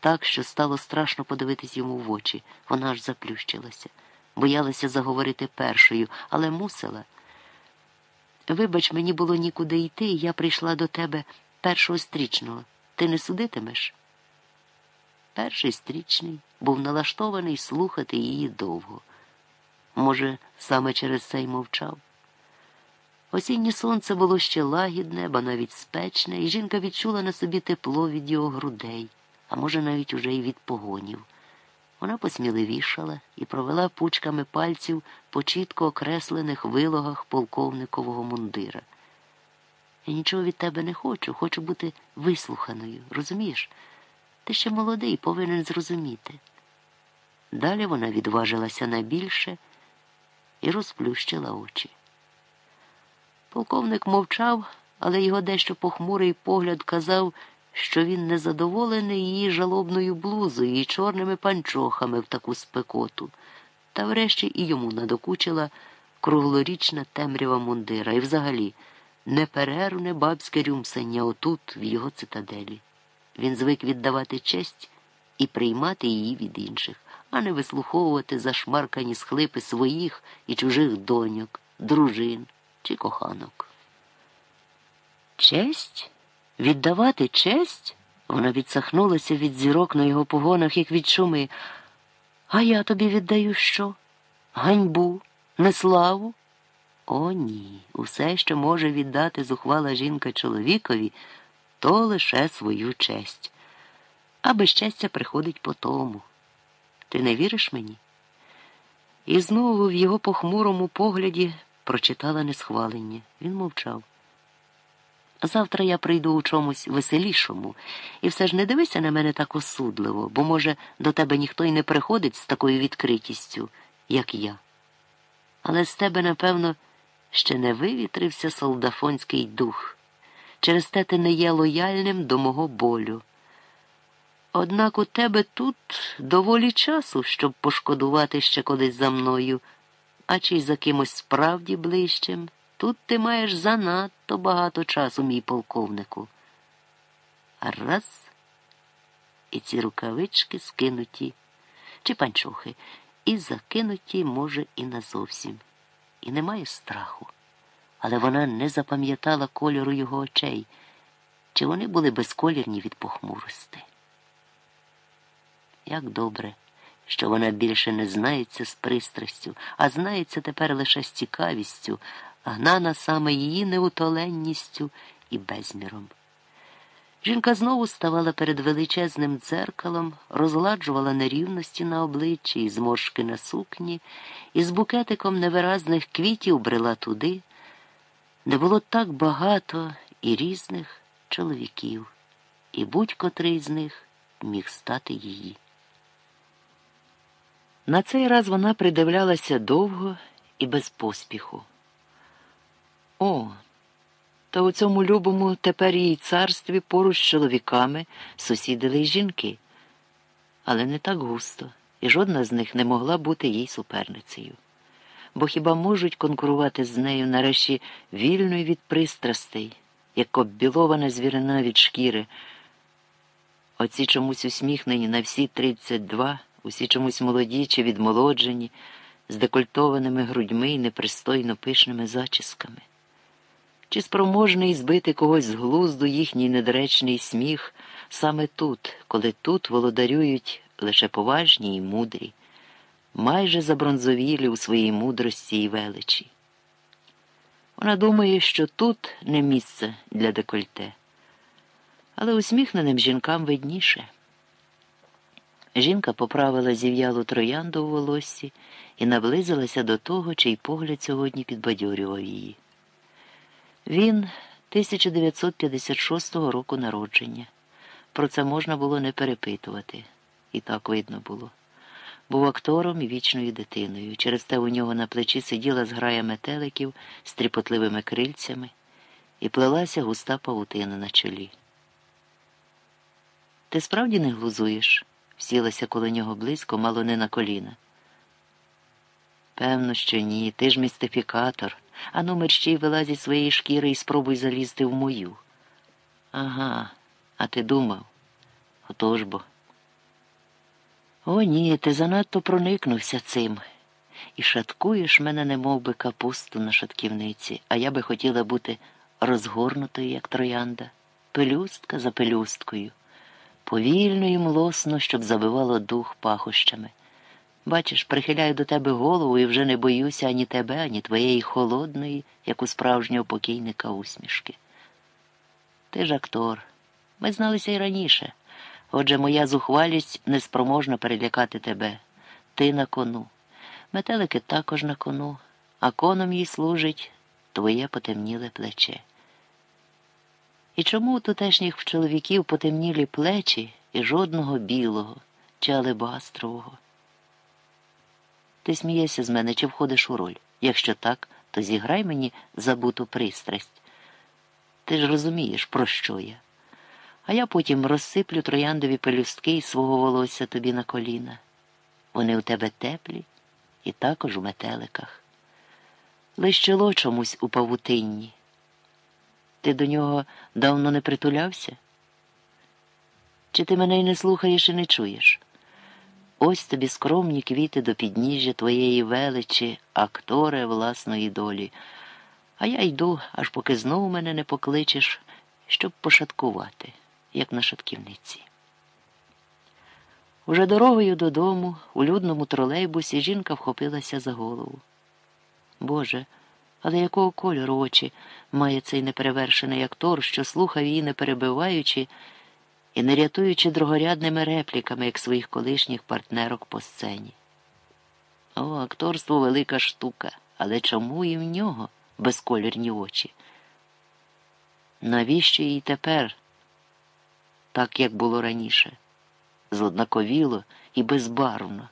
так, що стало страшно подивитись йому в очі. Вона аж заплющилася. Боялася заговорити першою, але мусила. Вибач, мені було нікуди йти, і я прийшла до тебе першого стрічного. Ти не судитимеш? Перший стрічний був налаштований слухати її довго. Може, саме через це й мовчав. Осіннє сонце було ще лагідне, ба навіть спечне, і жінка відчула на собі тепло від його грудей, а може, навіть уже й від погонів. Вона посміливішала і провела пучками пальців по чітко окреслених вилогах полковникового мундира. Я нічого від тебе не хочу, хочу бути вислуханою, розумієш? Ти ще молодий, повинен зрозуміти. Далі вона відважилася на більше і розплющила очі. Полковник мовчав, але його дещо похмурий погляд казав, що він незадоволений її жалобною блузою і чорними панчохами в таку спекоту, та врешті і йому надокучила круглорічна темрява мундира і взагалі неперервне бабське рюмсання отут, в його цитаделі. Він звик віддавати честь і приймати її від інших, а не вислуховувати зашмаркані схлипи своїх і чужих доньок, дружин чи коханок. Честь? Віддавати честь? Вона відсахнулася від зірок на його погонах, як від шуми. А я тобі віддаю що? Ганьбу, неславу? О, ні. Усе, що може віддати зухвала жінка чоловікові, то лише свою честь. А без щастя приходить по тому. Ти не віриш мені? І знову в його похмурому погляді прочитала несхвалення. Він мовчав. Завтра я прийду у чомусь веселішому, і все ж не дивися на мене так осудливо, бо, може, до тебе ніхто й не приходить з такою відкритістю, як я. Але з тебе, напевно, ще не вивітрився солдафонський дух. Через те ти не є лояльним до мого болю. Однак у тебе тут доволі часу, щоб пошкодувати ще колись за мною, а чи й за кимось справді ближчим. Тут ти маєш занадто багато часу, мій полковнику. Раз. І ці рукавички скинуті, чи панчохи, і закинуті, може, і назовсім. І немає страху. Але вона не запам'ятала кольору його очей, чи вони були безколірні від похмурости. Як добре, що вона більше не знається з пристрастю, а знається тепер лише з цікавістю гнана саме її неутоленністю і безміром. Жінка знову ставала перед величезним дзеркалом, розгладжувала нерівності на обличчі і зморшки на сукні, і з букетиком невиразних квітів брела туди, де було так багато і різних чоловіків, і будь-котрий з них міг стати її. На цей раз вона придивлялася довго і без поспіху. О, та у цьому любому тепер її царстві поруч з чоловіками сусідили й жінки, але не так густо, і жодна з них не могла бути їй суперницею. Бо хіба можуть конкурувати з нею нарешті вільною від пристрастей, як оббілована звірина від шкіри? Оці чомусь усміхнені на всі тридцять два, усі чомусь молоді чи відмолоджені, з декольтованими грудьми і непристойно пишними зачісками. Чи спроможний збити когось з глузду їхній недоречний сміх саме тут, коли тут володарюють лише поважні і мудрі, майже забронзовілі у своїй мудрості і величі? Вона думає, що тут не місце для декольте, але усміхненим жінкам видніше. Жінка поправила зів'ялу троянду у волоссі і наблизилася до того, чий погляд сьогодні підбадьорював її. Він 1956 року народження. Про це можна було не перепитувати, і так видно було. Був актором і вічною дитиною. Через те у нього на плечі сиділа зграя метеликів з тріпотливими крильцями і плелася густа павутина на чолі. Ти справді не глузуєш? всілася коло нього близько, мало не на коліна. Певно, що ні. Ти ж містифікатор. Ану, мерщій вилазь із своєї шкіри і спробуй залізти в мою. Ага, а ти думав? Отож бо. О, ні, ти занадто проникнувся цим. І шаткуєш мене, немов би капусту на шатківниці, а я би хотіла бути розгорнутою, як троянда, пелюстка за пелюсткою, повільно і млосно, щоб забивало дух пахощами. Бачиш, прихиляю до тебе голову і вже не боюся ані тебе, ані твоєї холодної, як у справжнього покійника усмішки. Ти ж актор. Ми зналися й раніше. Отже, моя зухвалість неспроможна перелякати тебе. Ти на кону. Метелики також на кону, а коном їй служить твоє потемніле плече. І чому у тутешніх чоловіків потемнілі плечі і жодного білого чи алебастрового? Ти смієшся з мене чи входиш у роль? Якщо так, то зіграй мені забуту пристрасть. Ти ж розумієш, про що я. А я потім розсиплю трояндові пелюстки із свого волосся тобі на коліна. Вони у тебе теплі і також у метеликах. Лиш чоло чомусь у павутинні. Ти до нього давно не притулявся? Чи ти мене й не слухаєш і не чуєш? Ось тобі скромні квіти до підніжжя твоєї величі, акторе власної долі. А я йду, аж поки знову мене не покличеш, щоб пошаткувати, як на шатківниці. Уже дорогою додому, у людному тролейбусі, жінка вхопилася за голову. Боже, але якого кольору очі має цей неперевершений актор, що слухав її, не перебиваючи і не рятуючи другорядними репліками, як своїх колишніх партнерок по сцені. О, акторство велика штука, але чому і в нього безколірні очі? Навіщо їй тепер, так як було раніше, зладнаковіло і безбарвно?